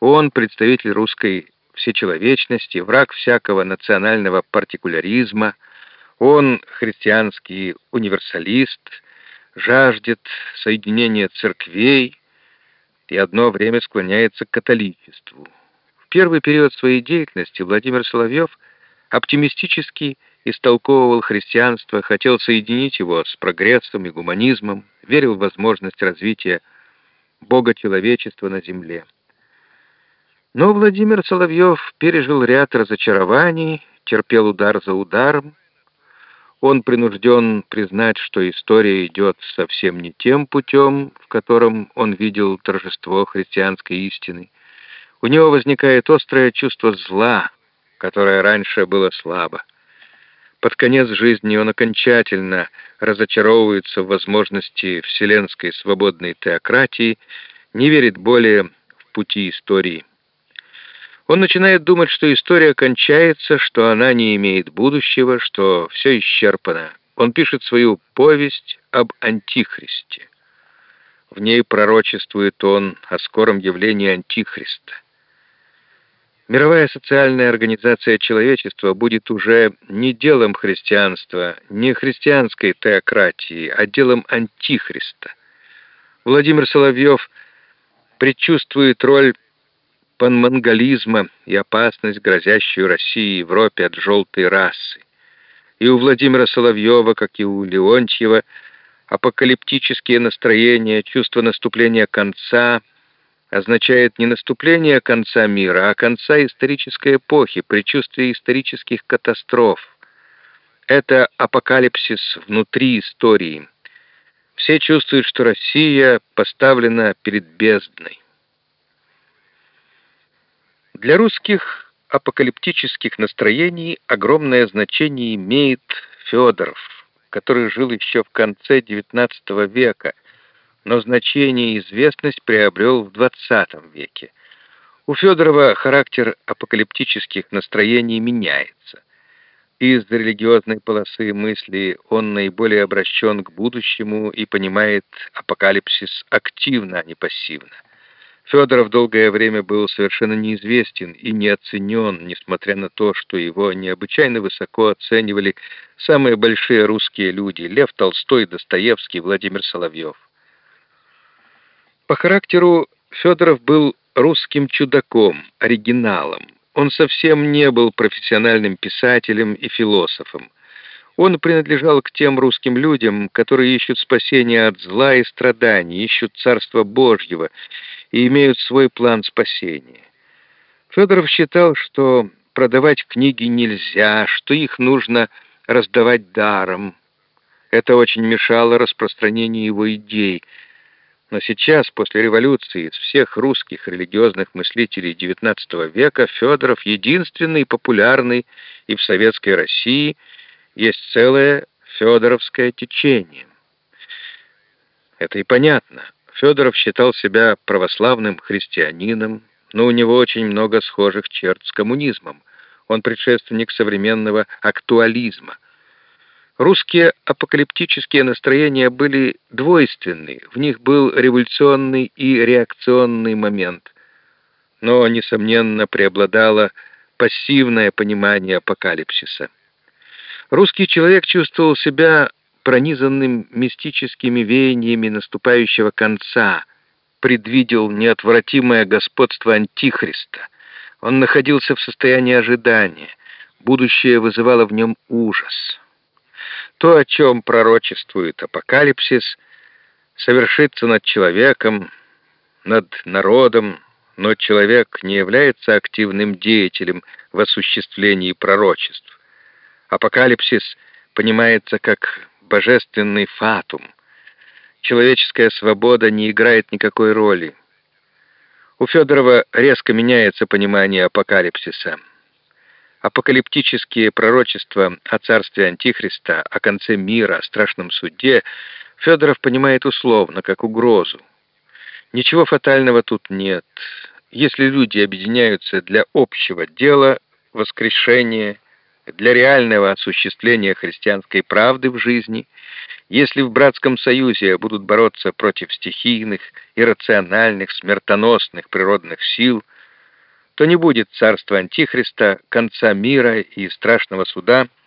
Он представитель русской всечеловечности, враг всякого национального партикуляризма, он христианский универсалист, жаждет соединения церквей и одно время склоняется к католичеству. В первый период своей деятельности Владимир Соловьев оптимистически истолковывал христианство, хотел соединить его с прогрессом и гуманизмом, верил в возможность развития Бога человечества на земле. Но Владимир Соловьев пережил ряд разочарований, терпел удар за ударом. Он принужден признать, что история идет совсем не тем путем, в котором он видел торжество христианской истины. У него возникает острое чувство зла, которое раньше было слабо. Под конец жизни он окончательно разочаровывается в возможности вселенской свободной теократии, не верит более в пути истории. Он начинает думать, что история кончается, что она не имеет будущего, что все исчерпано. Он пишет свою повесть об Антихристе. В ней пророчествует он о скором явлении Антихриста. Мировая социальная организация человечества будет уже не делом христианства, не христианской теократии, а делом Антихриста. Владимир Соловьев предчувствует роль панмонголизма и опасность, грозящую России и Европе от желтой расы. И у Владимира Соловьева, как и у Леонтьева, апокалиптические настроения, чувство наступления конца означает не наступление конца мира, а конца исторической эпохи, предчувствие исторических катастроф. Это апокалипсис внутри истории. Все чувствуют, что Россия поставлена перед бездной. Для русских апокалиптических настроений огромное значение имеет Федоров, который жил еще в конце XIX века, но значение и известность приобрел в XX веке. У Федорова характер апокалиптических настроений меняется. Из религиозной полосы мысли он наиболее обращен к будущему и понимает апокалипсис активно, а не пассивно. Федоров долгое время был совершенно неизвестен и не оценен, несмотря на то, что его необычайно высоко оценивали самые большие русские люди — Лев Толстой, Достоевский, Владимир Соловьев. По характеру Федоров был русским чудаком, оригиналом. Он совсем не был профессиональным писателем и философом. Он принадлежал к тем русским людям, которые ищут спасения от зла и страданий, ищут Царства Божьего и имеют свой план спасения. Федоров считал, что продавать книги нельзя, что их нужно раздавать даром. Это очень мешало распространению его идей. Но сейчас, после революции, из всех русских религиозных мыслителей XIX века Федоров единственный популярный и в советской России есть целое федоровское течение. Это и понятно. Федоров считал себя православным христианином, но у него очень много схожих черт с коммунизмом. Он предшественник современного актуализма. Русские апокалиптические настроения были двойственны, в них был революционный и реакционный момент. Но, несомненно, преобладало пассивное понимание апокалипсиса. Русский человек чувствовал себя пронизанным мистическими веяниями наступающего конца, предвидел неотвратимое господство Антихриста. Он находился в состоянии ожидания. Будущее вызывало в нем ужас. То, о чем пророчествует апокалипсис, совершится над человеком, над народом, но человек не является активным деятелем в осуществлении пророчеств. Апокалипсис понимается как божественный фатум. Человеческая свобода не играет никакой роли. У Федорова резко меняется понимание апокалипсиса. Апокалиптические пророчества о царстве Антихриста, о конце мира, о страшном суде Федоров понимает условно, как угрозу. Ничего фатального тут нет. Если люди объединяются для общего дела, воскрешения, для реального осуществления христианской правды в жизни, если в братском союзе будут бороться против стихийных, иррациональных, смертоносных природных сил – то не будет царства Антихриста, конца мира и страшного суда —